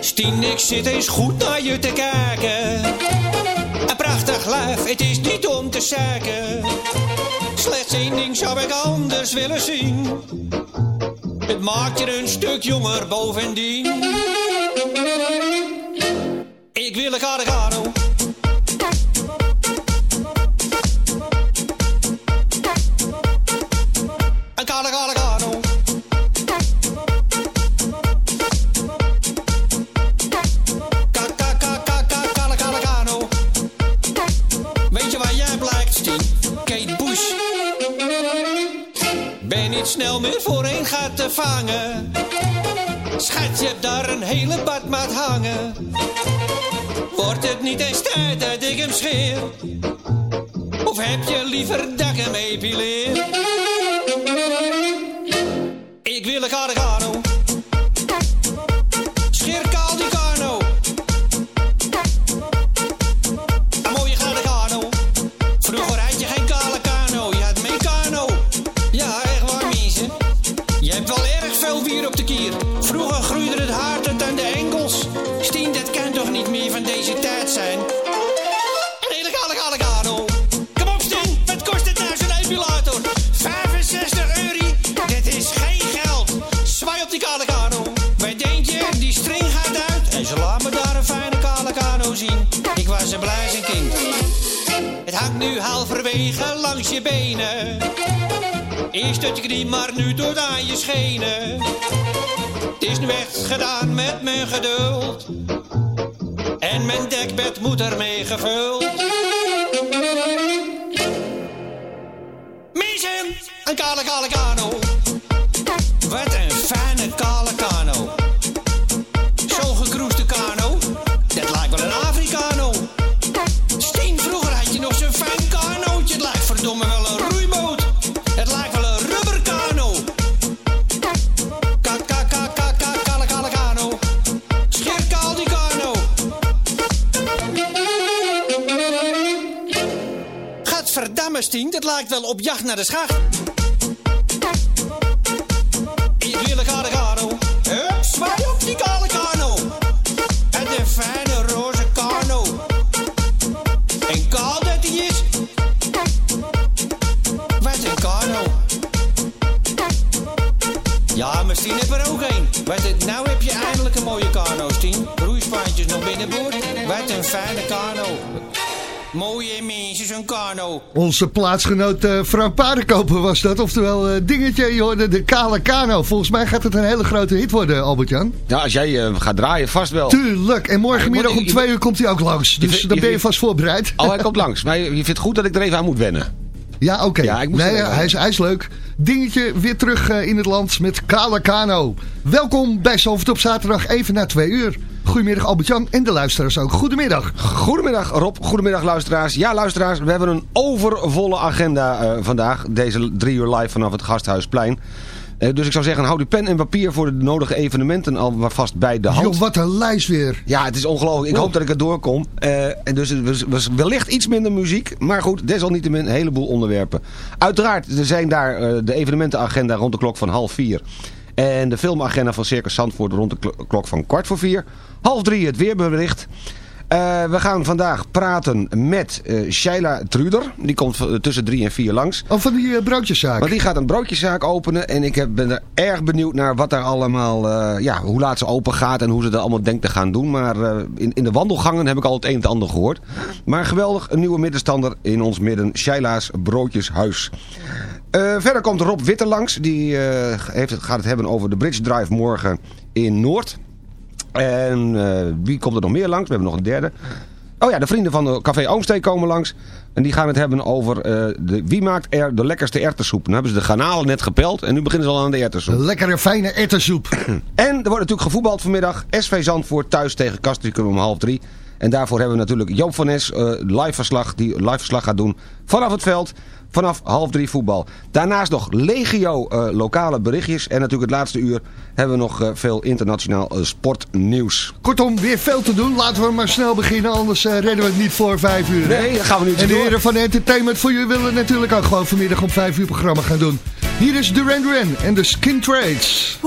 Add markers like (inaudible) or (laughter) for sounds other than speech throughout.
Stien, ik zit eens goed naar je te kijken. Een prachtig lijf, het is niet om te zeiken. Slechts één ding zou ik anders willen zien. Het maakt je een stuk jonger bovendien. Ik wil een Gargano. Snel meer voorheen gaat te vangen. Schat, je hebt daar een hele badmaat hangen. Wordt het niet eens tijd dat ik hem scheer? Of heb je liever dat ik hem epileer? Ik wil een. Scheer fijne kano. Mooie mensen, zo'n kano. Onze plaatsgenoot eh, Frank Paardenkoper was dat. Oftewel, eh, dingetje, je hoorde de kale kano. Volgens mij gaat het een hele grote hit worden, Albert-Jan. Ja, als jij eh, gaat draaien, vast wel. Tuurlijk. En morgenmiddag om twee uur komt hij ook langs. Dus dan ben je vast voorbereid. Oh, hij komt langs. Maar je je vindt het goed dat ik er even aan moet wennen. Ja, oké. Ja, nee, hij, is, hij is leuk. Dingetje weer terug in het land met Kale Kano. Welkom bij Zalvert op zaterdag even na twee uur. Goedemiddag Albert-Jan en de luisteraars ook. Goedemiddag. Goedemiddag Rob, goedemiddag luisteraars. Ja, luisteraars, we hebben een overvolle agenda eh, vandaag. Deze drie uur live vanaf het Gasthuisplein. Eh, dus ik zou zeggen, houd uw pen en papier voor de nodige evenementen alvast bij de hand. Joh, wat een lijst weer. Ja, het is ongelooflijk. Ik Oh. hoop dat ik er doorkom. Eh, en dus het was, was wellicht iets minder muziek. Maar goed, desalniettemin een heleboel onderwerpen. Uiteraard, er zijn daar de evenementenagenda rond de klok van half vier. En de filmagenda van Circus Zandvoort rond de klo- klok van kwart voor vier. Half drie het weerbericht. Eh, we gaan vandaag praten met eh Sheila Truder. Die komt tussen drie en vier langs. Oh, van die eh, broodjeszaak. Want die gaat een broodjeszaak openen. En ik heb, ben er erg benieuwd naar wat daar allemaal... ja, hoe laat ze open gaat en hoe ze dat allemaal denkt te gaan doen. Maar in, in de wandelgangen heb ik al het een en het ander gehoord. Maar geweldig, een nieuwe middenstander in ons midden. Sheila's Broodjeshuis. Eh, verder komt Rob Witte langs. Die eh, heeft, gaat het hebben over de Bridge Drive morgen in Noord. En eh, wie komt er nog meer langs? We hebben nog een derde. Oh ja, de vrienden van de Café Oomstee komen langs. En die gaan het hebben over de, wie maakt er de lekkerste erwtensoep. Nu hebben ze de garnalen net gepeld en nu beginnen ze al aan de erwtensoep. Lekkere, fijne ettersoep. (clears throat) En er wordt natuurlijk gevoetbald vanmiddag. SV Zandvoort thuis tegen Kastrikum om half drie. En daarvoor hebben we natuurlijk Joop van Nes, live verslag, die live verslag gaat doen vanaf het veld. Vanaf half drie voetbal. Daarnaast nog legio eh, lokale berichtjes. En natuurlijk het laatste uur hebben we nog eh, veel internationaal eh, sportnieuws. Kortom, weer veel te doen. Laten we maar snel beginnen, anders redden we het niet voor vijf uur. Nee, gaan we nu En de door. heren van Entertainment voor jullie willen natuurlijk ook gewoon vanmiddag om vijf uur programma gaan doen. Hier is Duran Duran en de Skin Trades.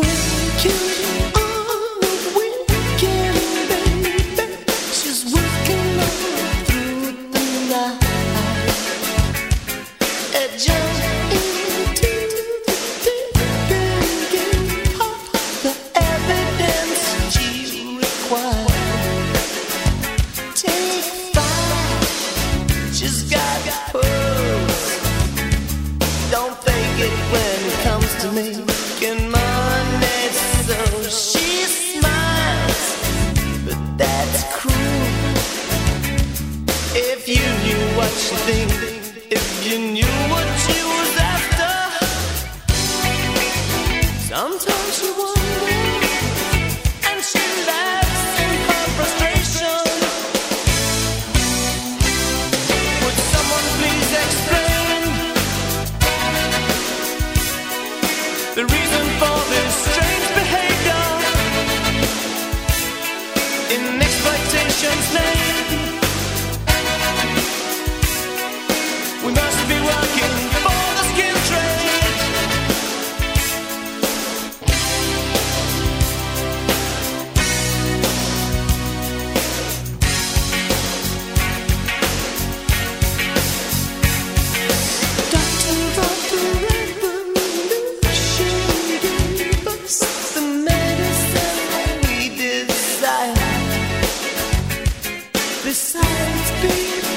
besides being.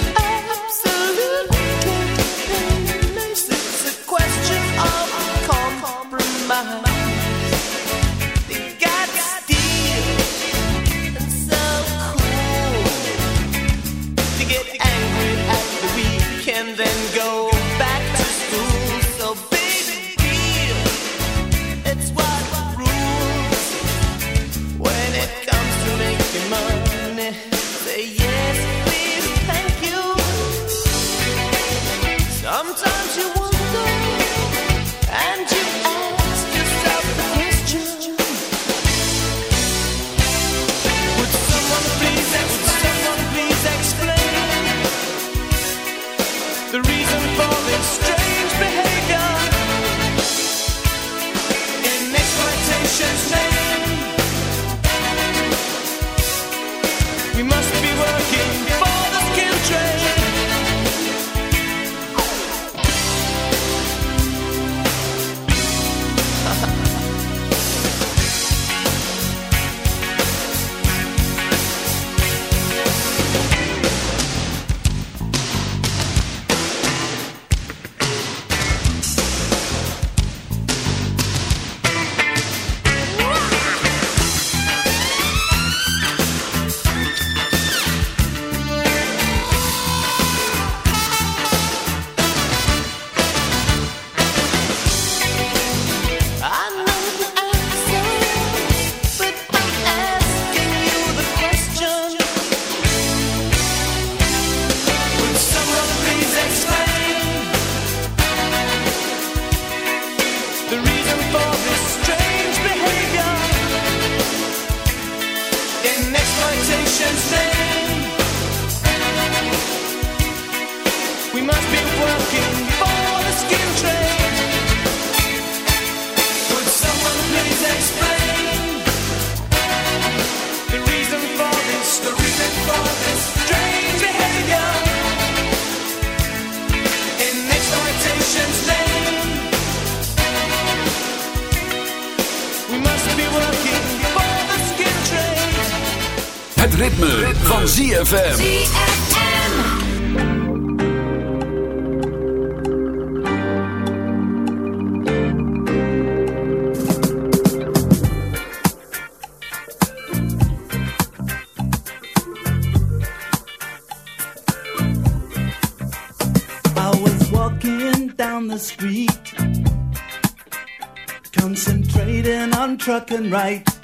Het ritme, van ZFM. I was walking down the street, concentrating on trucking right.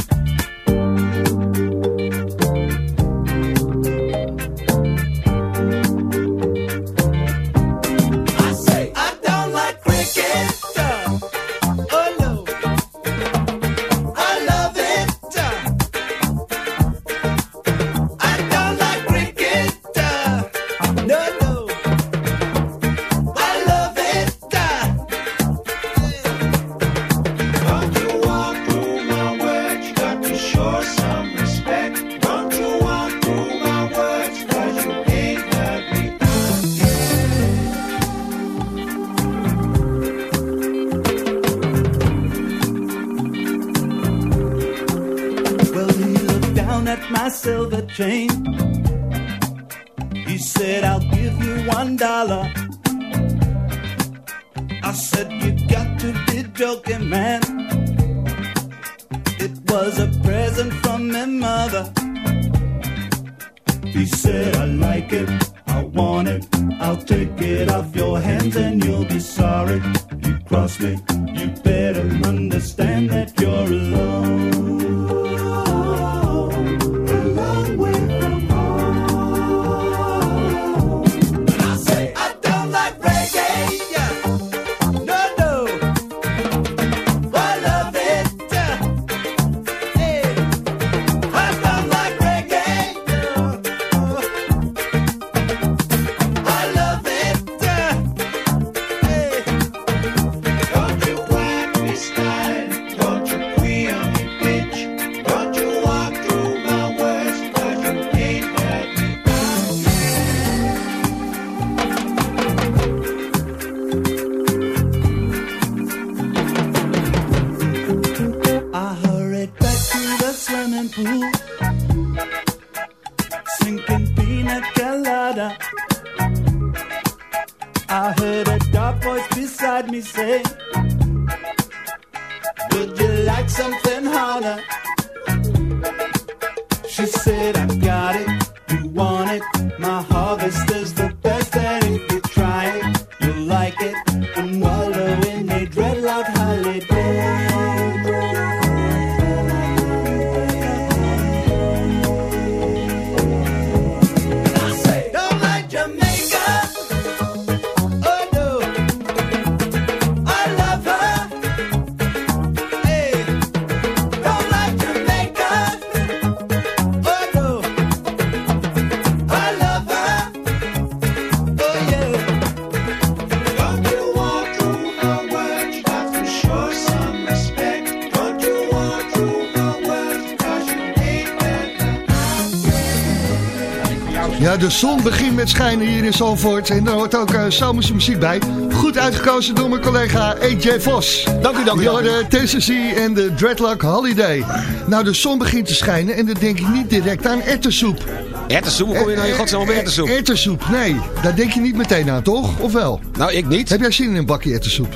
Zon begint met schijnen hier in Zandvoort. En daar hoort ook uh, zomerse muziek bij. Goed uitgekozen door mijn collega AJ Vos. Dank u, dank u, u. de TCC en de Dreadlock Holiday. Nou, de zon begint te schijnen en dan denk ik niet direct aan ertessoep. Ertessoep, hoe kom je nou in godsnaam op ertessoep? Eh, Ertessoep, nee. Daar denk je niet meteen aan, toch? Of wel? Nou, ik niet. Heb jij zin in een bakje ertessoep?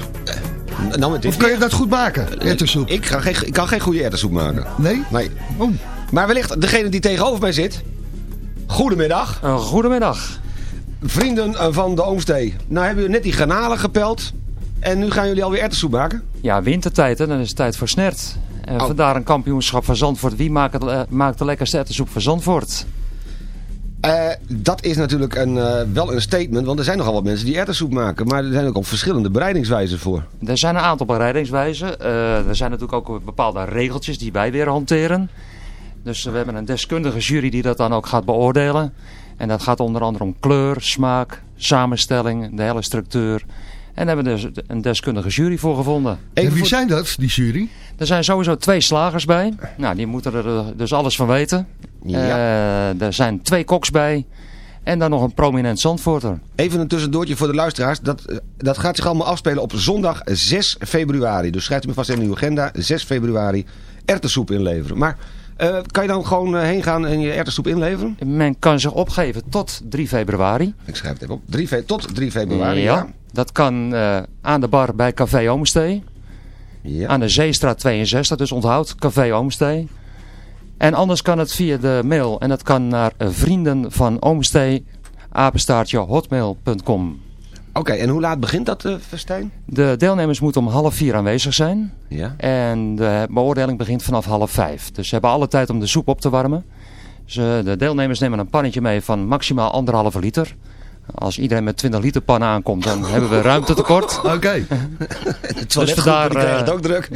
Nou, dit Of kan je dat goed maken, ertessoep? Ik, kan geen, ik kan geen goede ertessoep maken. Nee? Nee. Oh. Maar wellicht degene die tegenover mij zit. Goedemiddag. Uh, goedemiddag. Vrienden eh, van de Oomstee. Nou hebben jullie net die granalen gepeld. En nu gaan jullie alweer ertessoep maken? Ja, wintertijd, hè? dan is het tijd voor snert. En Oh. vandaar een kampioenschap van Zandvoort. Wie maakt, het, eh, maakt de lekkerste ettensoep van Zandvoort? Eh, dat is natuurlijk een, wel een statement, want er zijn nogal wat mensen die erwtensoep maken. Maar er zijn ook al verschillende bereidingswijzen voor. Er zijn een aantal bereidingswijzen. Er zijn natuurlijk ook bepaalde regeltjes die wij weer hanteren. Dus we hebben een deskundige jury die dat dan ook gaat beoordelen. En dat gaat onder andere om kleur, smaak, samenstelling, de hele structuur. En daar hebben we dus een deskundige jury voor gevonden. en wie zijn dat, die jury? Er zijn sowieso twee slagers bij. Nou, die moeten er eh, dus alles van weten. Eh, er zijn twee koks bij. En dan nog een prominent zandvoorter. Even een tussendoortje voor de luisteraars. Dat, eh, dat gaat zich allemaal afspelen op zondag 6 februari. Dus schrijft u me vast in uw agenda. 6 februari erwtensoep inleveren. Maar eh, kan je dan gewoon eh, heen gaan en je erwtensoep inleveren? Men kan zich opgeven tot 3 februari. Ik schrijf het even op. 3 fe- tot 3 februari. ja. Ja. Dat kan eh, aan de bar bij Café Oomstee. Ja. Aan de Zeestraat 62. Dus onthoud Café Oomstee. En anders kan het via de mail. En dat kan naar vrienden van Oomstee. Apenstaartje hotmail.com. Oké, en hoe laat begint dat eh festijn? De deelnemers moeten om half vier aanwezig zijn. Ja. En de beoordeling begint vanaf half vijf. Dus ze hebben alle tijd om de soep op te warmen. Ze, de deelnemers nemen een pannetje mee van maximaal anderhalve liter. Als iedereen met 20 liter pan aankomt, dan (laughs) hebben we ruimtetekort. Oké. (laughs) Het Dus vandaar, die krijgen het eh, ook druk.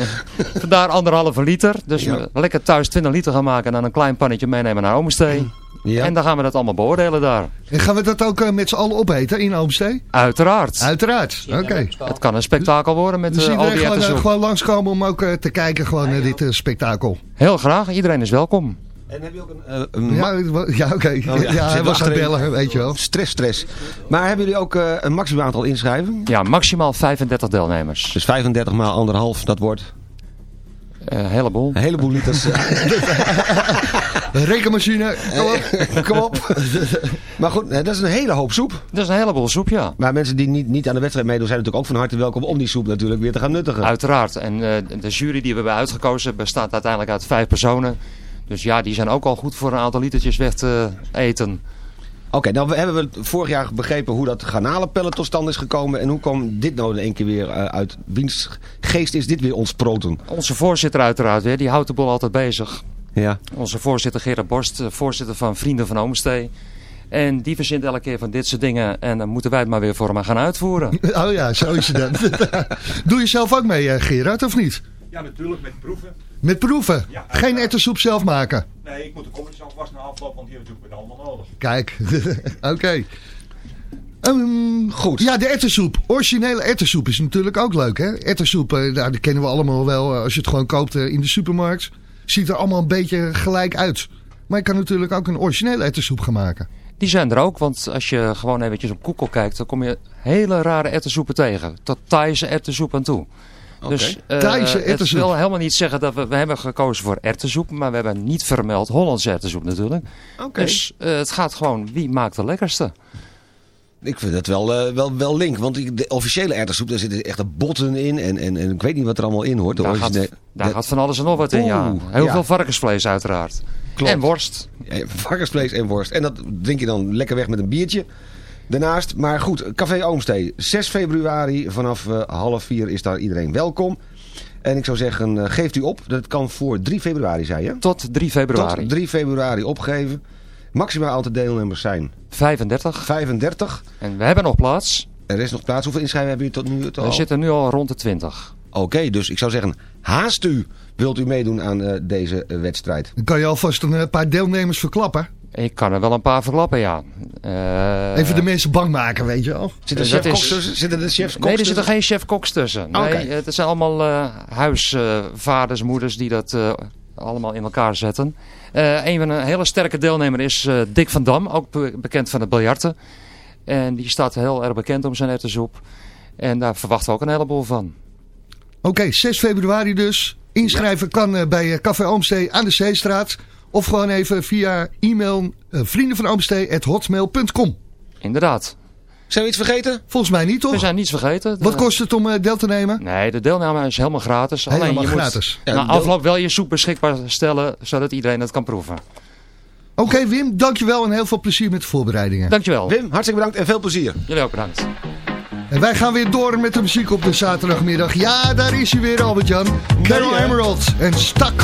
Vandaar anderhalve liter. Dus Ja. lekker thuis 20 liter gaan maken en dan een klein pannetje meenemen naar Oomstee. Ja. En dan gaan we dat allemaal beoordelen daar. En gaan we dat ook eh, met z'n allen opeten in Oomstee? Uiteraard. Uiteraard. Oké. Het kan een spektakel worden met Dus eh, al iedereen die gewoon, erwtensoep. gewoon langskomen om ook eh, te kijken gewoon naar dit spektakel. Heel graag, iedereen is welkom. En heb je ook een... een Ja, ja oké. Oh, ja, (laughs) hij was aan bellen, weet je wel. Stress, stress. Maar hebben jullie ook een maximaal aantal inschrijven? Ja, maximaal 35 deelnemers. Dus 35 maal anderhalf, dat wordt Een heleboel. een heleboel liters. (laughs) Rekenmachine, kom op. Kom op. (laughs) maar goed, eh, dat is een hele hoop soep. Dat is een heleboel soep, ja. Maar mensen die niet, niet aan de wedstrijd meedoen zijn natuurlijk ook van harte welkom om die soep natuurlijk weer te gaan nuttigen. Uiteraard. En eh, de jury die we hebben uitgekozen bestaat uiteindelijk uit vijf personen. Dus ja, die zijn ook al goed voor een aantal litertjes weg te eten. Oké, nou we hebben we vorig jaar begrepen hoe dat garnalenpellen tot stand is gekomen. En hoe kwam dit nou in één keer weer eh, uit? Wiens geest is dit weer ontsproten? Onze voorzitter uiteraard weer, die houdt de boel altijd bezig. Ja. Onze voorzitter Gerard Borst, eh, voorzitter van Vrienden van Oomstee. En die verzint elke keer van dit soort dingen. En dan moeten wij het maar weer voor hem gaan uitvoeren. (laughs) Oh ja, zo is het dan. (laughs) Doe je zelf ook mee, eh, Gerard, of niet? Ja, natuurlijk, met proeven. Met proeven? Ja, Geen ettensoep zelf maken? Nee, ik moet de kommetjes alvast na afloop, want die hebben natuurlijk weer allemaal nodig. Kijk, (laughs) oké. Ehm, Goed. Ja, de ettensoep. Originele ettensoep is natuurlijk ook leuk, hè? Ettensoep, eh, nou, die kennen we allemaal wel eh, als je het gewoon koopt eh, in de supermarkt. Ziet er allemaal een beetje gelijk uit. Maar je kan natuurlijk ook een originele ettensoep gaan maken. Die zijn er ook, want als je gewoon eventjes op Google kijkt, dan kom je hele rare erwtensoepen tegen. Tot Thaise erwtensoep aan toe. Dus eh, Thaise het wil helemaal niet zeggen dat we, we hebben gekozen voor erwtensoep, maar we hebben niet vermeld Hollandse erwtensoep natuurlijk. Oké. Dus eh, het gaat gewoon, wie maakt de lekkerste? Ik vind het wel, eh, wel, wel link, want de officiële erwtensoep, daar zitten echt botten in en, en, en ik weet niet wat er allemaal in hoort. De Daar, gaat, daar de- gaat van alles en nog wat in, ja. Heel ja. veel varkensvlees uiteraard. Klopt. En worst. Ja, varkensvlees en worst. En dat drink je dan lekker weg met een biertje. Daarnaast, maar goed, Café Oomstee. 6 februari vanaf eh, half vier is daar iedereen welkom. En ik zou zeggen, eh, geeft u op. Dat kan voor 3 februari, zei je? Tot 3 februari. Tot 3 februari opgeven. Maximaal aantal deelnemers zijn 35. 35. En we hebben nog plaats. Er is nog plaats. Hoeveel inschrijven hebben jullie tot nu toe We al? zitten nu al rond de 20. Oké, dus ik zou zeggen, haast u. Wilt u meedoen aan eh, deze wedstrijd? Dan kan je alvast een paar deelnemers verklappen. Ik kan er wel een paar verklappen, ja. Eh, Even de mensen bang maken, weet je wel. Zit er chef is- tussen? Zitten er chefs Nee, er zitten geen chef-koks tussen. Nee. Het zijn allemaal eh, huisvaders, moeders die dat eh, allemaal in elkaar zetten. Eh, een van een hele sterke deelnemer is eh, Dick van Dam, ook be- bekend van het biljarten. En die staat heel erg bekend om zijn ettensoep. En daar verwachten we ook een heleboel van. Oké, 6 februari dus. Inschrijven kan bij Café Oomstee aan de Zeestraat. Of gewoon even via e-mail uh, vriendenvanoomstee.hotmail.com Inderdaad. Zijn we iets vergeten? Volgens mij niet, toch? We zijn niets vergeten. Wat kost het om uh, deel te nemen? Nee, de deelname is helemaal gratis. Helemaal Alleen je gratis. moet Ja, na afloop wel je soep beschikbaar stellen, zodat iedereen het kan proeven. Oké Wim, dankjewel en heel veel plezier met de voorbereidingen. Dankjewel. Wim, hartstikke bedankt en veel plezier. Jullie ook bedankt. En wij gaan weer door met de muziek op de zaterdagmiddag. Ja, daar is hij weer, Albert-Jan. Carol? Emerald en Stak.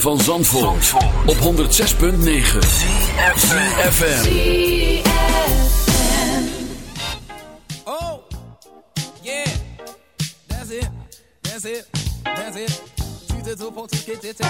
van Zandvoort, op 106.9 CFFM Oh, yeah, that's it, that's it, that's it. Tu pour tout ce qui t'était,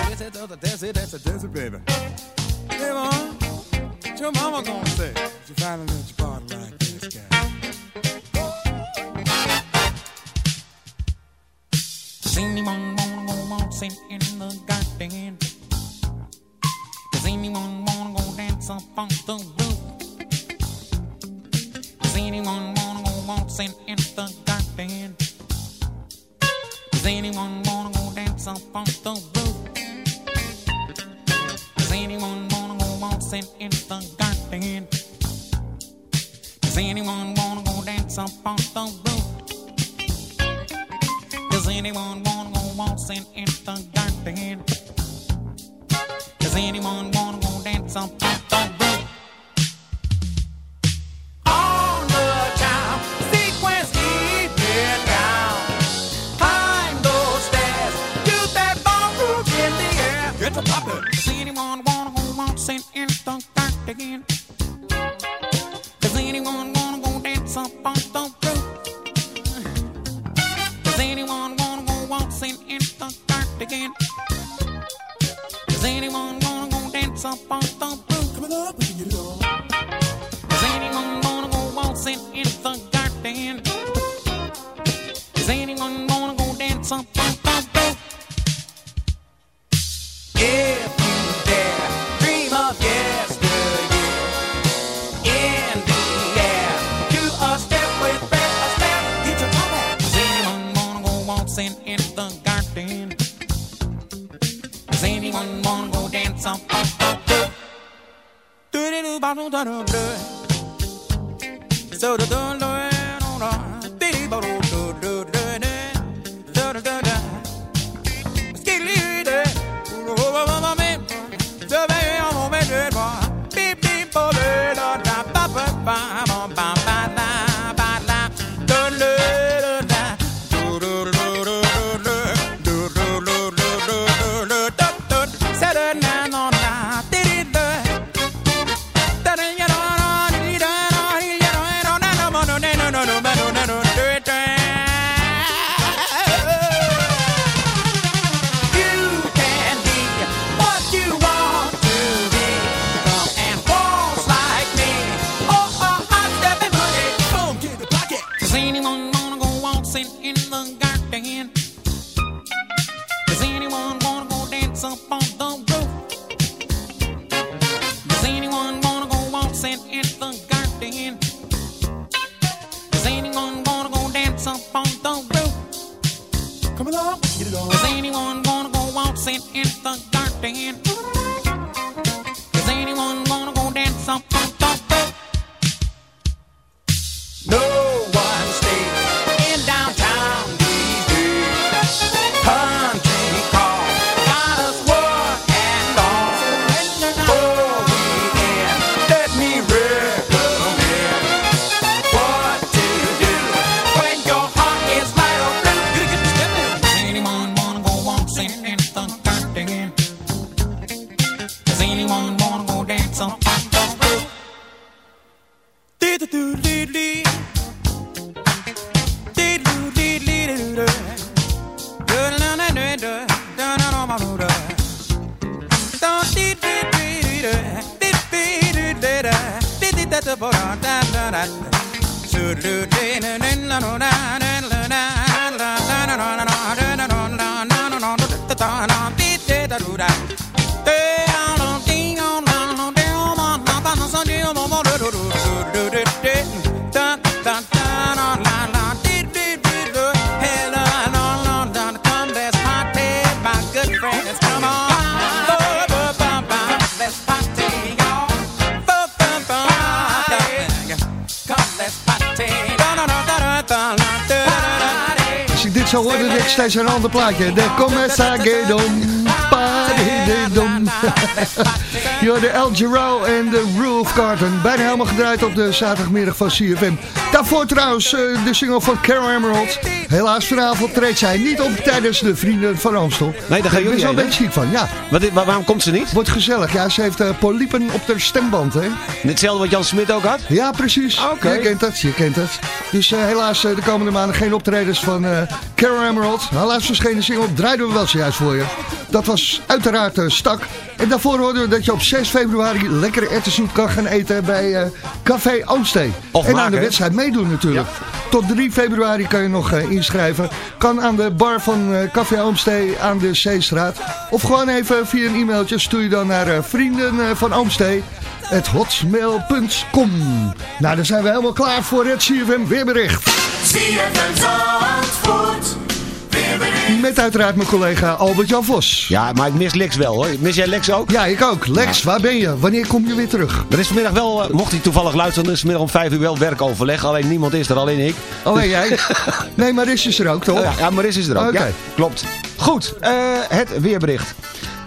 It's a puppet. Does anyone wanna go waltzing in the dark again? Does anyone wanna go dance up on the roof? Does anyone wanna go waltzing in the dark again? Does anyone wanna go dance up on the garden. Plaatje. De Comessagadon. Paridedon. Je (laughs) de El Giro en de Roof Garden. Bijna helemaal gedraaid op de zaterdagmiddag van CFM. Daarvoor trouwens eh, de single van Carol Emerald. Helaas vanavond treedt zij niet op tijdens de Vrienden van Amstel. Nee, daar gaan Ik ben jullie er wel een beetje ziek van, ja. Wat, waar- waarom komt ze niet? Wordt gezellig. Ja, ze heeft eh, polypen op haar stemband, hè. Hetzelfde wat Jan Smit ook had? Ja, precies. Oké. Je kent het, je kent het. Dus eh, helaas de komende maanden geen optredens van Carol Emerald. Helaas verschenen single draaiden we wel zojuist voor je. Dat was uiteraard stak. En daarvoor hoorden we dat je op 6 februari lekkere erwtensoep kan gaan eten bij Café Oomstee. En aan de wedstrijd meedoen natuurlijk. Tot 3 februari kan je nog eh, inschrijven. Kan aan de bar van eh, Café Oomstee aan de Zeestraat. Of gewoon even via een e-mailtje stuur je dan naar eh, vrienden van Oomstee. Het hotmail.com. Nou, dan zijn we helemaal klaar voor het CFM weerbericht. CFM Zandvoort. Met uiteraard mijn collega Albert-Jan Vos. Ja, maar ik mis Lex wel hoor. Mis jij Lex ook? Ja, ik ook. Lex, waar ben je? Wanneer kom je weer terug? Er is vanmiddag wel, eh, mocht hij toevallig luisteren, er is vanmiddag om 5 uur wel werkoverleg. Alleen niemand is er, alleen ik. Alleen jij? (laughs) Nee, maar is er ook, toch? Oh ja, ja, Maris is er ook. Oké. Ja, klopt. Goed, eh, het weerbericht.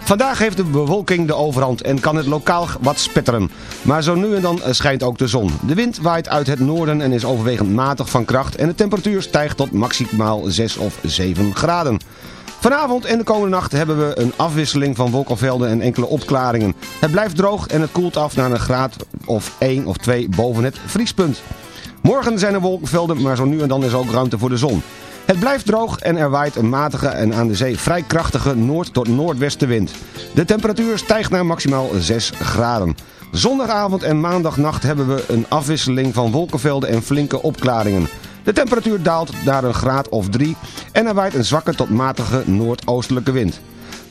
Vandaag heeft de bewolking de overhand en kan het lokaal wat spetteren. Maar zo nu en dan eh, schijnt ook de zon. De wind waait uit het noorden en is overwegend matig van kracht... en de temperatuur stijgt tot maximaal 6 of 7 graden. Vanavond en de komende nacht hebben we een afwisseling van wolkenvelden en enkele opklaringen. Het blijft droog en het koelt af naar een graad of 1 of 2 boven het vriespunt. Morgen zijn er wolkenvelden, maar zo nu en dan is ook ruimte voor de zon. Het blijft droog en er waait een matige en aan de zee vrij krachtige noord- tot noordwestenwind. De temperatuur stijgt naar maximaal 6 graden. Zondagavond en maandagnacht hebben we een afwisseling van wolkenvelden en flinke opklaringen. De temperatuur daalt naar een graad of 3 en er waait een zwakke tot matige noordoostelijke wind.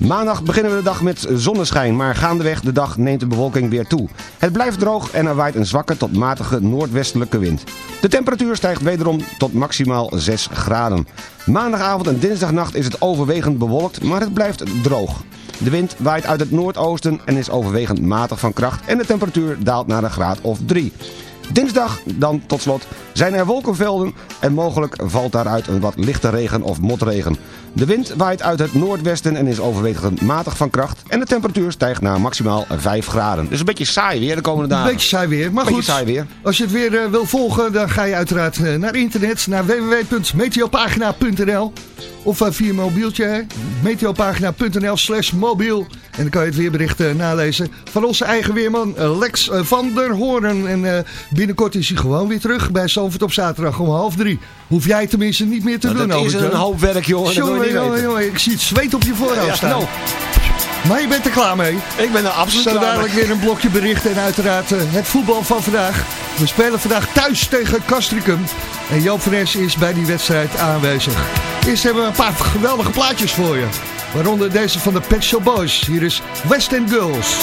Maandag beginnen we de dag met zonneschijn, maar gaandeweg de dag neemt de bewolking weer toe. Het blijft droog en er waait een zwakke tot matige noordwestelijke wind. De temperatuur stijgt wederom tot maximaal 6 graden. Maandagavond en dinsdagnacht is het overwegend bewolkt, maar het blijft droog. De wind waait uit het noordoosten en is overwegend matig van kracht en de temperatuur daalt naar een graad of 3. Dinsdag dan tot slot zijn er wolkenvelden en mogelijk valt daaruit een wat lichte regen of motregen. De wind waait uit het noordwesten en is overwegend matig van kracht en de temperatuur stijgt naar maximaal 5 graden. Dus een beetje saai weer de komende Een dagen. beetje saai weer, maar Beetje goed. saai weer. Als je het weer eh, wil volgen, dan ga je uiteraard eh, naar internet, naar www.meteopagina.nl of eh, via mobieltje, meteopagina.nl slash mobiel. En dan kan je het weerbericht nalezen van onze eigen weerman Lex van der Hoorn. En binnenkort is hij gewoon weer terug bij Zalvert op zaterdag om half drie. Hoef jij tenminste niet meer te Nou, doen, dat is een hoop werk, jongen. Ik zie het zweet op je voorhoofd Ja, staan. nou. Maar je bent er klaar mee. Ik ben er absoluut Zo dadelijk weer een blokje berichten en uiteraard eh, het voetbal van vandaag. We spelen vandaag thuis tegen Castricum. En Joop van is bij die wedstrijd aanwezig. Eerst hebben we een paar geweldige plaatjes voor je. Waaronder deze van de Pet Shop Boys. Hier is West End Girls.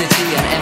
City and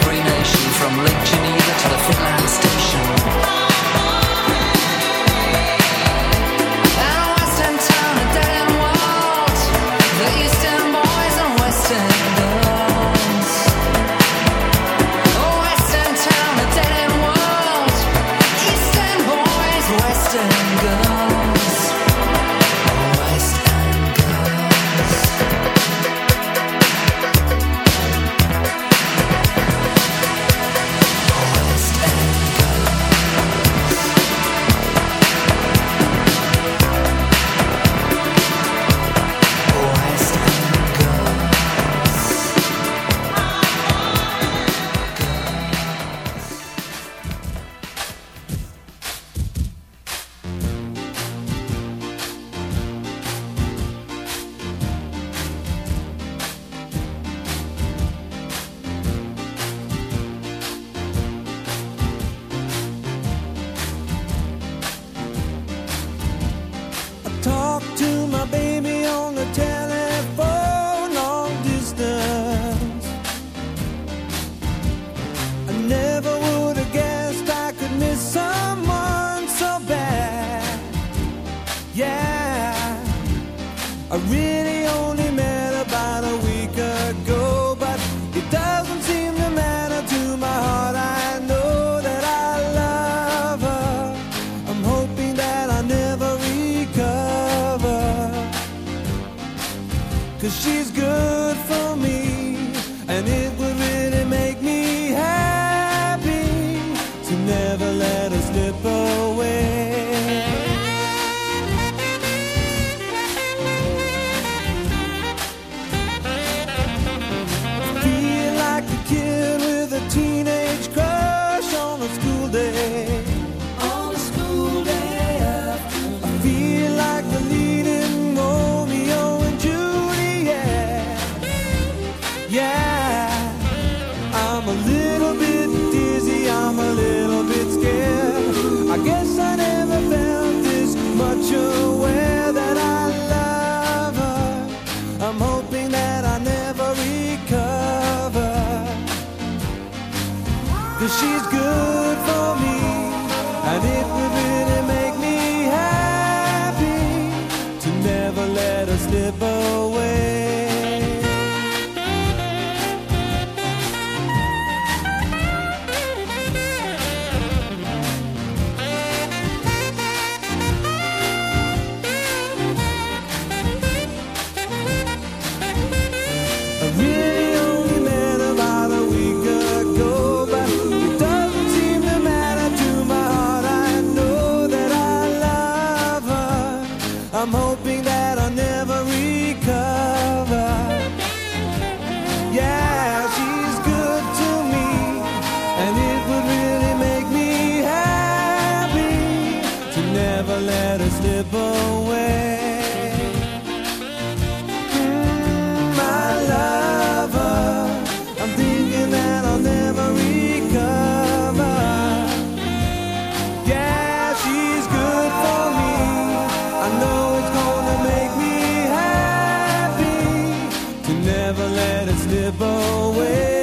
away.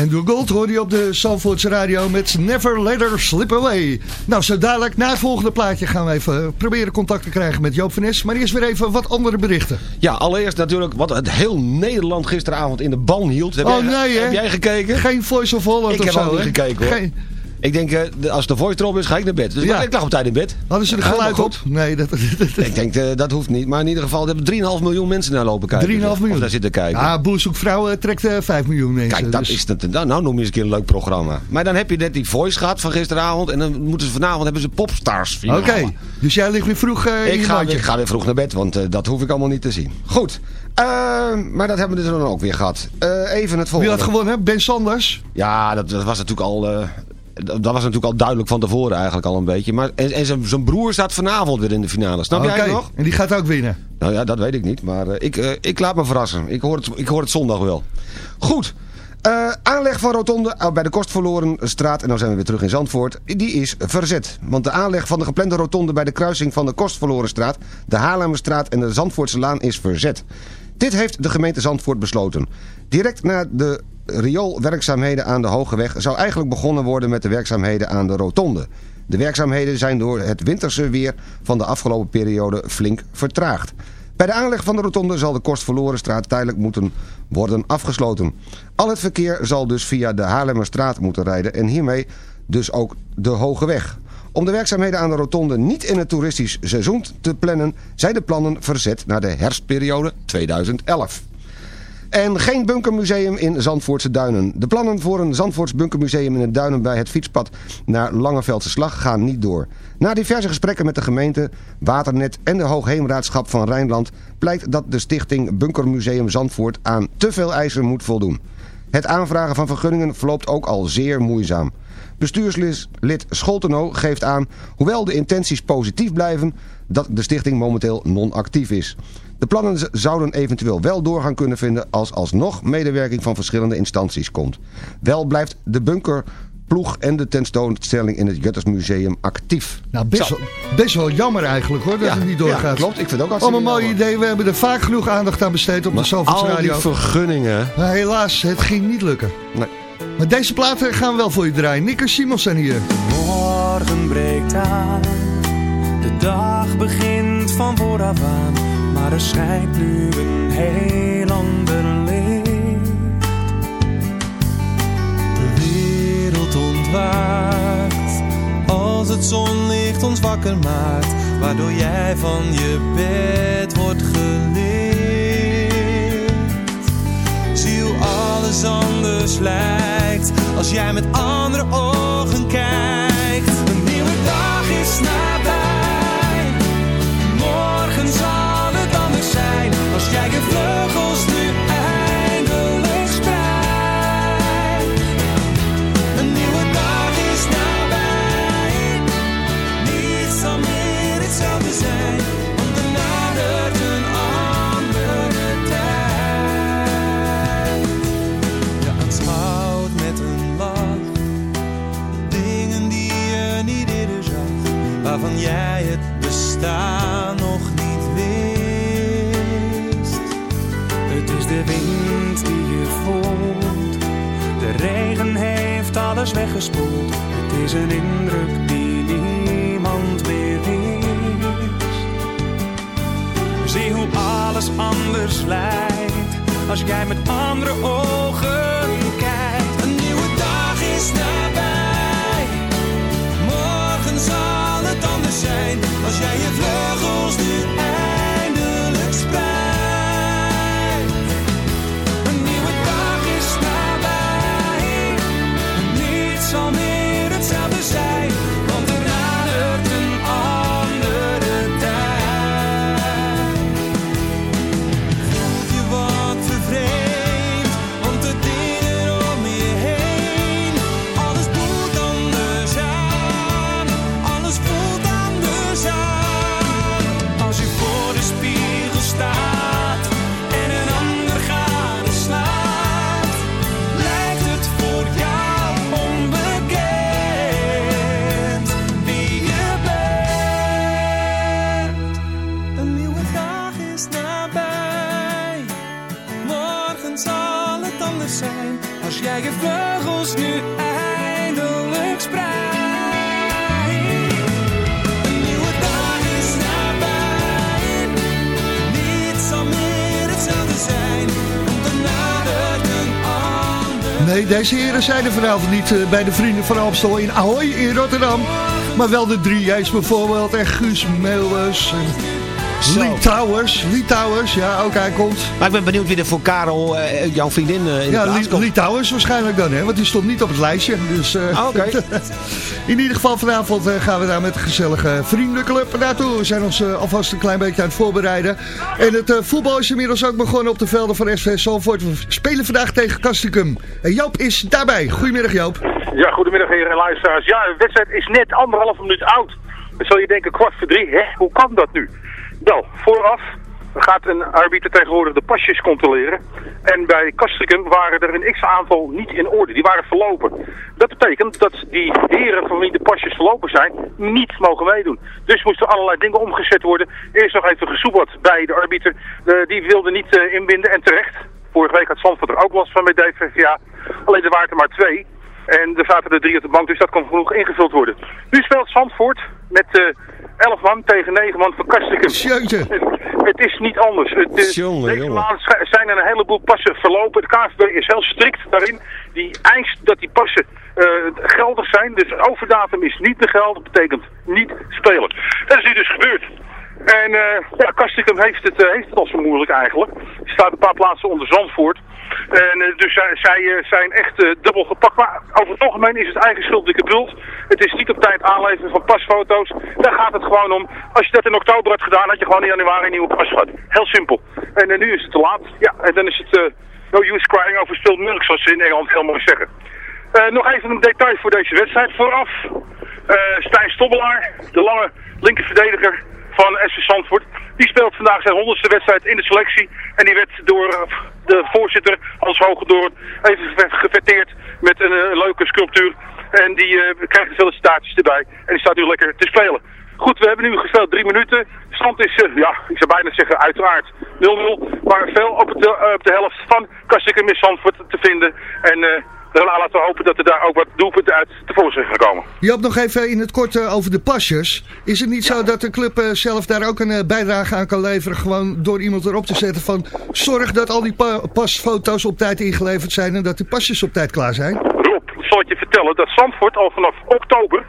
En door Gold hoor je op de Zandvoortse radio met Never Let Her Slip Away. Nou, zo dadelijk na het volgende plaatje gaan we even proberen contact te krijgen met Joop van Nes. Maar eerst weer even wat andere berichten. Ja, allereerst natuurlijk wat het heel Nederland gisteravond in de ban hield. Heb Oh, jij, nee, hè? Heb jij gekeken? Geen Voice of Holland Ik of heb zo, ook niet gekeken hoor. Geen- Ik denk, eh, als de voice erop is, ga ik naar bed. Dus Ja. ik lag op tijd in bed. Hadden ze er geluid op? Nee, (laughs) dat... Ik denk, eh, dat hoeft niet. Maar in ieder geval, er hebben 3,5 miljoen mensen naar lopen kijken. 3,5 miljoen. Of daar zitten kijken. Ja, Boer zoekt vrouwen trekt eh 5 miljoen mensen. Kijk, dat dus- is het. Nou, nou noem je eens een keer een leuk programma. Maar dan heb je net die voice gehad van gisteravond. En dan moeten ze vanavond hebben ze popstars. Oké, dus jij ligt weer vroeg eh, in Ik ga, ik ga weer vroeg naar bed, want eh, dat hoef ik allemaal niet te zien. Goed, Eh, maar dat hebben we dus dan ook weer gehad. Eh, even het Wie volgende. had gewonnen? hè? Ben Sanders? Ja, dat, dat was natuurlijk al... eh, dat was natuurlijk al duidelijk van tevoren eigenlijk al een beetje. Maar, en en zijn zijn broer staat vanavond weer in de finale. Snap jij nog? en die gaat ook winnen. Nou ja, dat weet ik niet. Maar eh, ik, eh, ik laat me verrassen. Ik hoor het, ik hoor het zondag wel. Goed. Eh, aanleg van rotonde bij de Kostverlorenstraat, en dan zijn we weer terug in Zandvoort, die is verzet. Want de aanleg van de geplande rotonde bij de kruising van de Kostverlorenstraat, de Haarlemmerstraat en de Zandvoortse Laan is verzet. Dit heeft de gemeente Zandvoort besloten. Direct na de rioolwerkzaamheden aan de Hogeweg zou eigenlijk begonnen worden met de werkzaamheden aan de rotonde. De werkzaamheden zijn door het winterse weer van de afgelopen periode flink vertraagd. Bij de aanleg van de rotonde zal de Kostverlorenstraat tijdelijk moeten worden afgesloten. Al het verkeer zal dus via de Haarlemmerstraat moeten rijden en hiermee dus ook de Hoge Weg. Om de werkzaamheden aan de rotonde niet in het toeristisch seizoen te plannen... zijn de plannen verzet naar de herfstperiode 2011. En geen bunkermuseum in Zandvoortse Duinen. De plannen voor een Zandvoorts bunkermuseum in de Duinen bij het fietspad naar Langeveldse Slag gaan niet door. Na diverse gesprekken met de gemeente, Waternet en de Hoogheemraadschap van Rijnland... blijkt dat de stichting Bunkermuseum Zandvoort aan te veel eisen moet voldoen. Het aanvragen van vergunningen verloopt ook al zeer moeizaam. Bestuurslid Scholteno geeft aan, hoewel de intenties positief blijven, dat de stichting momenteel non-actief is. De plannen zouden eventueel wel doorgaan kunnen vinden als alsnog medewerking van verschillende instanties komt. Wel blijft de bunkerploeg en de tentoonstelling in het Juttersmuseum actief. Nou, best wel, best wel jammer eigenlijk hoor, dat Ja, het niet doorgaat. ja, klopt. Ik vind het ook Allemaal een mooi idee. We hebben er vaak genoeg aandacht aan besteed op de Zalvoorts Al die Radio. vergunningen. Maar helaas, het ging niet lukken. Nee. Maar deze platen gaan we wel voor je draaien. Nick en Simons zijn hier. Morgen breekt aan, de dag begint van vooraf aan, maar er schijnt nu een heel ander licht. De wereld ontwaakt, als het zonlicht ons wakker maakt, waardoor jij van je bed wordt gelicht. Zie hoe alles anders lijkt als jij met andere ogen kijkt. Een nieuwe dag is nabij. Jij het bestaan nog niet wist. Het is de wind die je voelt, de regen heeft alles weggespoeld. Het is een indruk die niemand meer wist. Zie hoe alles anders lijkt als jij met andere ogen kijkt. Een nieuwe dag is nabij. Jij je vleugels Deze heren zijn er vanavond niet eh, bij de Vrienden van Amstel in Ahoy in Rotterdam. Maar wel de drie bijvoorbeeld. En Guus Meeuwers. En Lee Towers. Lee Towers, ja, ook hij komt. Maar ik ben benieuwd wie er voor Karel, eh, jouw vriendin, eh, in Ja, de Lee, komt. Lee Towers waarschijnlijk dan, hè? Want die stond niet op het lijstje. Dus, oké. (laughs) in ieder geval vanavond eh, gaan we daar met een gezellige vriendenclub naartoe. We zijn ons alvast een klein beetje aan het voorbereiden. En het eh, voetbal is inmiddels ook begonnen op de velden van SV Zalvoort. We spelen vandaag tegen Kastikum. En Joop is daarbij. Goedemiddag Joop. Ja, goedemiddag heren en luisteraars. Ja, de wedstrijd is net anderhalf minuut oud. Dan zal je denken, kwart voor drie, hè, hoe kan dat nu? Wel, vooraf gaat een arbiter tegenwoordig de pasjes controleren. En bij Castricum waren er een x-aantal niet in orde. Die waren verlopen. Dat betekent dat die heren van wie de pasjes verlopen zijn, niet mogen meedoen. Dus moesten allerlei dingen omgezet worden. Eerst nog even gesoepeld bij de arbiter. Eh, die wilde niet eh, inbinden en terecht. Vorige week had Zandvoort er ook last van bij DVVA. Alleen er waren er maar twee. En er zaten er drie op de bank, dus dat kon genoeg ingevuld worden. Nu speelt Zandvoort met eh 11 man tegen 9 man van Kastikum. Het, het is niet anders. Het, eh, Jongen, deze maand zijn er een heleboel passen verlopen. De KVB is heel strikt daarin. Die eist dat die passen eh, geldig zijn. Dus overdatum is niet meer geldig. Dat betekent niet spelen. Dat is nu dus gebeurd. En eh ja, Kastikum heeft het, eh, heeft het al zo moeilijk eigenlijk. Er staat een paar plaatsen onder Zandvoort. En eh, dus zij, zij zijn echt dubbel gepakt. Maar over het algemeen is het eigen schuld dikke bult. Het is niet op tijd aanleveren van pasfoto's. Daar gaat het gewoon om. Als je dat in oktober had gedaan, had je gewoon in januari een nieuwe pas gehad. Heel simpel. En nu is het te laat. Ja, en dan is het no use crying over spilled milk, zoals ze in Engeland heel mooi zeggen. Nog even een detail voor deze wedstrijd. Vooraf, Stijn Stobbelaar, de lange linkerverdediger van SV Zandvoort. Die speelt vandaag zijn honderdste wedstrijd in de selectie. En die werd door eh, de voorzitter Hans Hogendoorn even ge- geverteerd met een eh, leuke sculptuur. En die eh, krijgt de felicitaties erbij. En die staat nu lekker te spelen. Goed, we hebben nu gespeeld drie minuten. De stand is, ja, ik zou bijna zeggen uiteraard 0-0. Maar veel op, eh, op de helft van Kastikum in Zandvoort te vinden. En dan laten we hopen dat er daar ook wat doelpunten uit tevoorschijn gaan komen. Joop, nog even in het kort eh, over de pasjes. Is het niet zo dat de club eh, zelf daar ook een eh, bijdrage aan kan leveren? Gewoon door iemand erop te zetten van... zorg dat al die pa- pasfoto's op tijd ingeleverd zijn... en dat de pasjes op tijd klaar zijn? Rob, zal ik je vertellen dat Zandvoort al vanaf oktober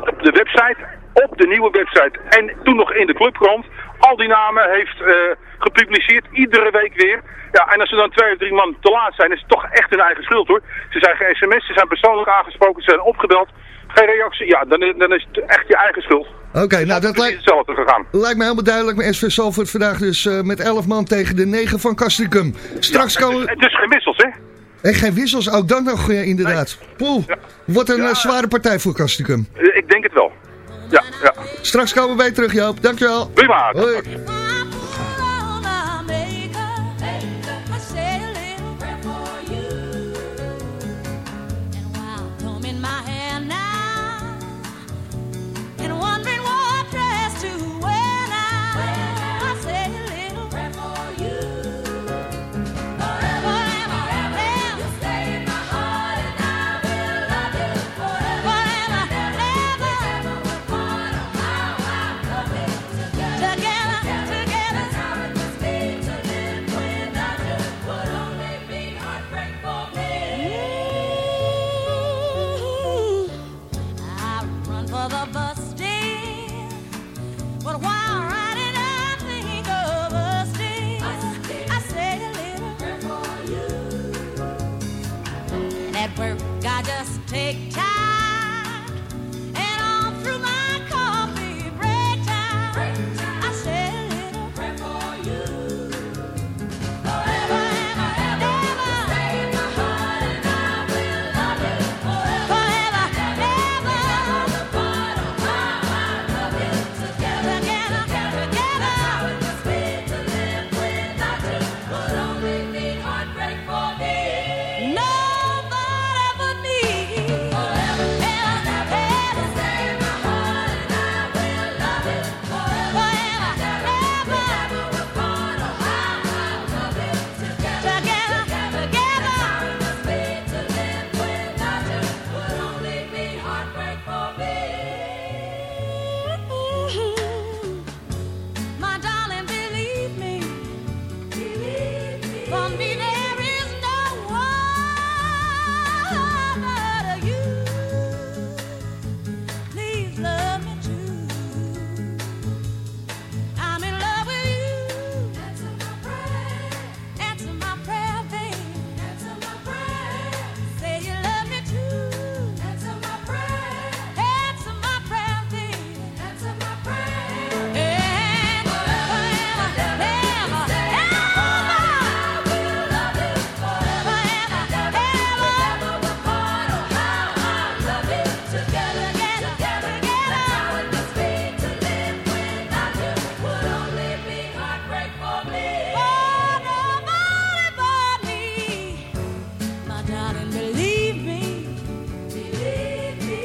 op de website, op de nieuwe website en toen nog in de clubkrant, al die namen heeft eh, gepubliceerd, iedere week weer. Ja, en als er dan twee of drie man te laat zijn, is het toch echt hun eigen schuld hoor. Ze zijn geen sms, ze zijn persoonlijk aangesproken, ze zijn opgebeld. Geen reactie, ja, dan, is- dan is het echt je eigen schuld. Oké, nou dat lijkt, hetzelfde gegaan. lijkt me helemaal duidelijk. Maar SV Salford vandaag dus eh, met 11 man tegen de 9 van Castricum. Straks komen... Het is geen wissels, hè? En geen wissels, ook dan nog inderdaad. Poeh, wat een eh, zware partij voor Castricum. Eh, Ik denk het wel. Ja, ja. Straks komen we bij je terug Joop, dankjewel. Prima. Hoi. But why?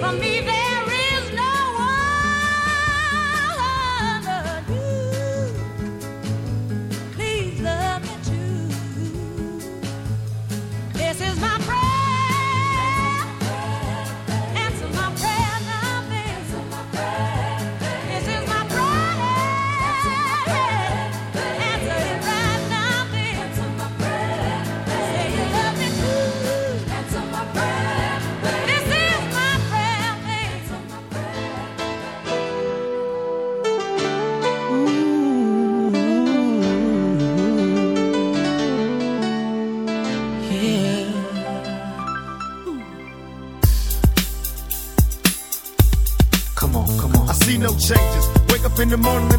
I'm leaving. Morning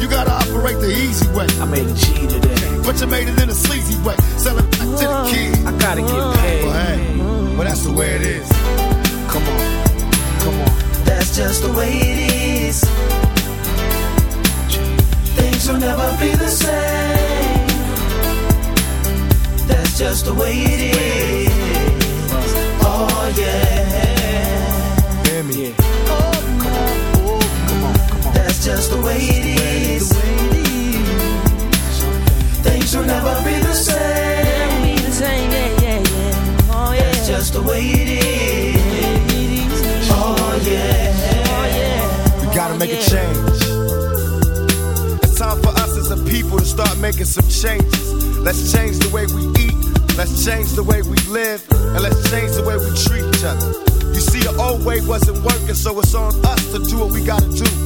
You gotta operate the easy way. I made a G today. But you made it in a sleazy way. Sell it back to the kid. I gotta get paid. Well, hey, well, that's the way it is. Come on, come on. That's just the way it is. Things will never be the same. That's just the way it is. Oh yeah. Hear me. That's just the way it is. Things will never be the same. That's just the way it is. Oh, oh yeah. We gotta make a change. It's time for us as a people to start making some changes. Let's change the way we eat. Let's change the way we live. And let's change the way we treat each other. You see, the old way wasn't working, so it's on us to do what we gotta do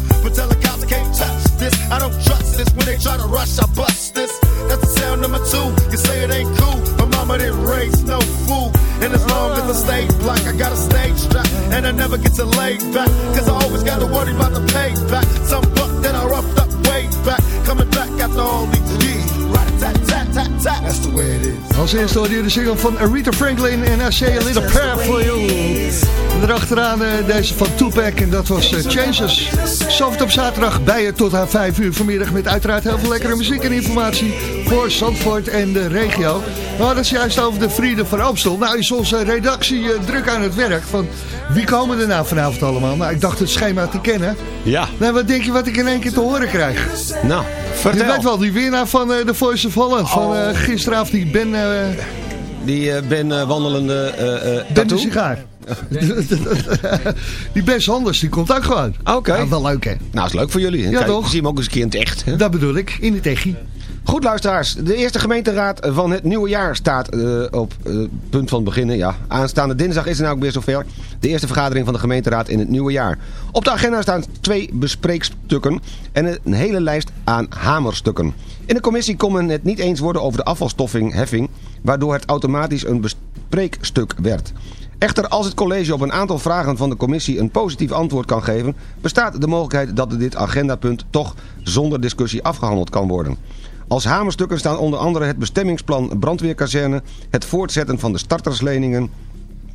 But tell the cops I can't touch this. I don't trust this. When they try to rush, I bust this. That's the sound number two. You say it ain't cool. My mama didn't raise no fool. And as long as I stay black, I got a stage strap. And I never get to lay back. Cause I always gotta worry about the payback. Some buck that I roughed up way back. Coming back after all these years. Is. Als eerste hoorde je de single van Aretha Franklin en I Say A Little Prayer For You. En erachteraan eh, deze van Tupac en dat was eh, Changes. Zandvoort op zaterdag bij je tot aan 5 uur vanmiddag met uiteraard heel veel lekkere muziek en informatie voor Zandvoort en de regio. We hadden het juist over de Vrienden van Amstel. Nou is onze redactie eh, druk aan het werk van wie komen er nou vanavond allemaal? Nou, ik dacht het schema te kennen. Ja. Nou, wat denk je wat ik in één keer te horen krijg? Nou, vertel. Je weet wel, die winnaar van eh, The Voice of Holland. Van eh, gisteravond, die Ben... eh, Die Ben wandelende... eh, ben de sigaar. (laughs) die Ben Sanders, die komt ook gewoon. Oké. Ja, wel leuk hè? Nou, is leuk voor jullie. Ja, Kijk, toch? Zie je hem ook eens een keer in het echt. Hè? Dat bedoel ik, in het techie. Goed luisteraars, de eerste gemeenteraad van het nieuwe jaar staat eh, op het punt van beginnen. Ja, aanstaande dinsdag is er nou ook weer zover. De eerste vergadering van de gemeenteraad in het nieuwe jaar. Op de agenda staan twee bespreekstukken en een hele lijst aan hamerstukken. In de commissie kon men het niet eens worden over de afvalstoffing-heffing, waardoor het automatisch een bespreekstuk werd. Echter, als het college op een aantal vragen van de commissie een positief antwoord kan geven, bestaat de mogelijkheid dat dit agendapunt toch zonder discussie afgehandeld kan worden. Als hamerstukken staan onder andere het bestemmingsplan brandweerkazerne, het voortzetten van de startersleningen,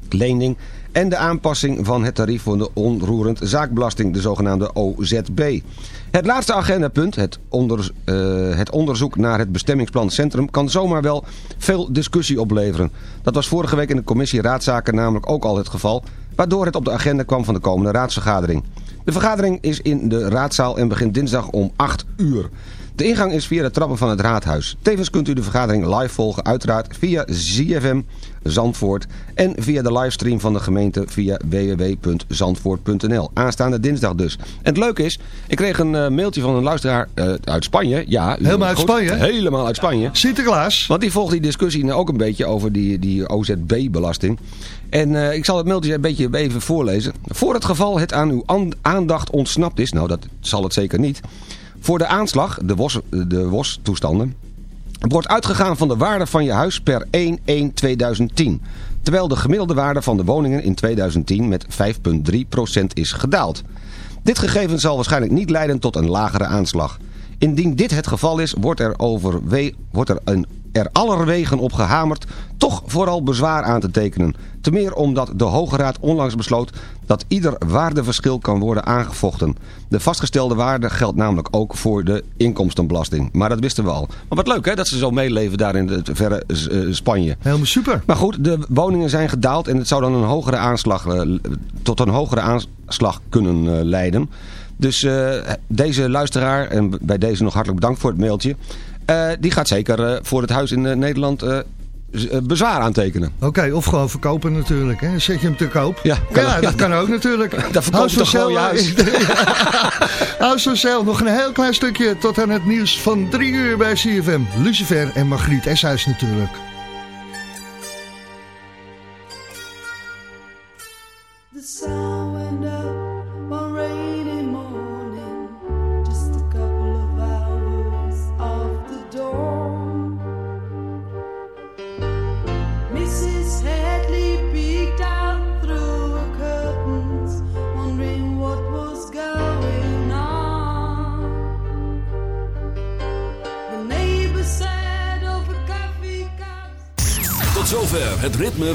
lening en de aanpassing van het tarief voor de onroerend zaakbelasting, de zogenaamde OZB. Het laatste agendapunt, het, onder, eh, het onderzoek naar het bestemmingsplan Centrum, kan zomaar wel veel discussie opleveren. Dat was vorige week in de commissie Raadzaken namelijk ook al het geval, waardoor het op de agenda kwam van de komende raadsvergadering. De vergadering is in de raadzaal en begint dinsdag om 8 uur. De ingang is via de trappen van het raadhuis. Tevens kunt u de vergadering live volgen, uiteraard via ZFM Zandvoort en via de livestream van de gemeente via www.zandvoort.nl. Aanstaande dinsdag dus. En het leuke is, ik kreeg een eh, mailtje van een luisteraar eh, uit Spanje. Ja, Helemaal uit. Spanje? Helemaal uit Spanje. Sinterklaas. Want die volgt die discussie nou ook een beetje over die, die OZB-belasting. En eh, ik zal het mailtje een beetje even voorlezen. Voor het geval het aan uw an- aandacht ontsnapt is, nou dat zal het zeker niet... Voor de aanslag, de WOS, de WOS-toestanden, wordt uitgegaan van de waarde van je huis per 1-1-2010. Terwijl de gemiddelde waarde van de woningen in 2010 met 5,3% is gedaald. Dit gegeven zal waarschijnlijk niet leiden tot een lagere aanslag. Indien dit het geval is, wordt er, overwe wordt er, een, er allerwegen op gehamerd toch vooral bezwaar aan te tekenen. Te meer omdat de Hoge Raad onlangs besloot dat ieder waardeverschil kan worden aangevochten. De vastgestelde waarde geldt namelijk ook voor de inkomstenbelasting. Maar dat wisten we al. Maar wat leuk hè, dat ze zo meeleven daar in het verre eh, Spanje. Helemaal super. Maar goed, de woningen zijn gedaald en het zou dan een hogere aanslag, eh, tot een hogere aanslag kunnen eh, leiden. Dus eh, deze luisteraar, en bij deze nog hartelijk bedankt voor het mailtje... eh, die gaat zeker eh, voor het huis in Nederland bezwaar aantekenen. Oké, of gewoon verkopen natuurlijk. Hè. Zet je hem te koop? Ja, kan ja ook. dat kan ook natuurlijk. (laughs) Dan verkoop House je toch gewoon je huis. (laughs) House. Nog een heel klein stukje tot aan het nieuws van drie uur bij CFM. Lucifer en Margriet Eshuis natuurlijk.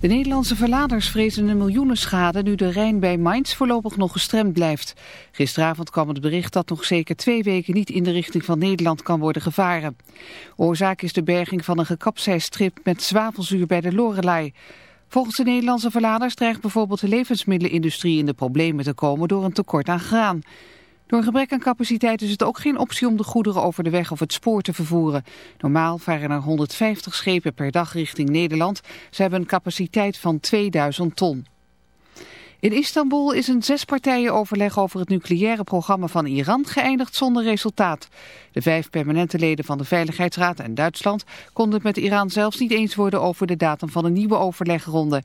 De Nederlandse verladers vrezen een miljoenenschade nu de Rijn bij Mainz voorlopig nog gestremd blijft. Gisteravond kwam het bericht dat nog zeker twee weken niet in de richting van Nederland kan worden gevaren. Oorzaak is de berging van een gekapseisstrip met zwavelzuur bij de Lorelei. Volgens de Nederlandse verladers dreigt bijvoorbeeld de levensmiddelenindustrie in de problemen te komen door een tekort aan graan. Door gebrek aan capaciteit is het ook geen optie om de goederen over de weg of het spoor te vervoeren. Normaal varen er 150 schepen per dag richting Nederland. Ze hebben een capaciteit van 2000 ton. In Istanbul is een zespartijen overleg over het nucleaire programma van Iran geëindigd zonder resultaat. De vijf permanente leden van de Veiligheidsraad en Duitsland konden het met Iran zelfs niet eens worden over de datum van een nieuwe overlegronde.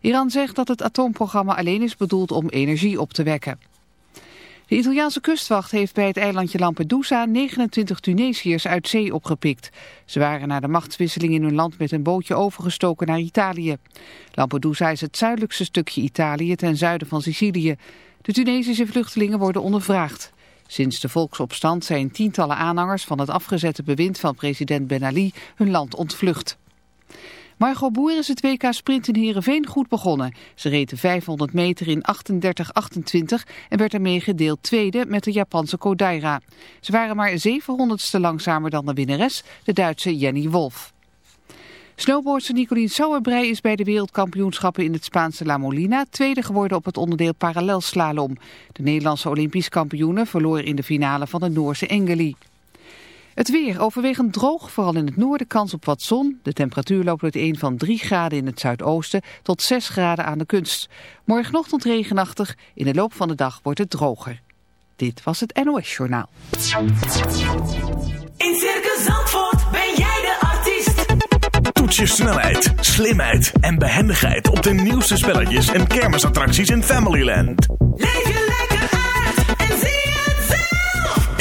Iran zegt dat het atoomprogramma alleen is bedoeld om energie op te wekken. De Italiaanse kustwacht heeft bij het eilandje Lampedusa 29 Tunesiërs uit zee opgepikt. Ze waren na de machtswisseling in hun land met een bootje overgestoken naar Italië. Lampedusa is het zuidelijkste stukje Italië ten zuiden van Sicilië. De Tunesische vluchtelingen worden ondervraagd. Sinds de volksopstand zijn tientallen aanhangers van het afgezette bewind van president Ben Ali hun land ontvlucht. Margot Boer is het WK Sprint in Heerenveen goed begonnen. Ze reed de 500 meter in 38-28 en werd daarmee gedeeld tweede met de Japanse Kodaira. Ze waren maar 700ste langzamer dan de winnares, de Duitse Jenny Wolf. Snowboardster Nicolien Sauerbrei is bij de wereldkampioenschappen in het Spaanse La Molina tweede geworden op het onderdeel parallelslalom. De Nederlandse Olympisch kampioene verloor in de finale van de Noorse Engeli. Het weer overwegend droog, vooral in het noorden kans op wat zon. De temperatuur loopt uiteen van 3 graden in het zuidoosten tot 6 graden aan de kunst. Morgenochtend regenachtig, in de loop van de dag wordt het droger. Dit was het NOS Journaal. In Circus Zandvoort ben jij de artiest. Toets je snelheid, slimheid en behendigheid op de nieuwste spelletjes en kermisattracties in Familyland. Leef je lekker uit en zie.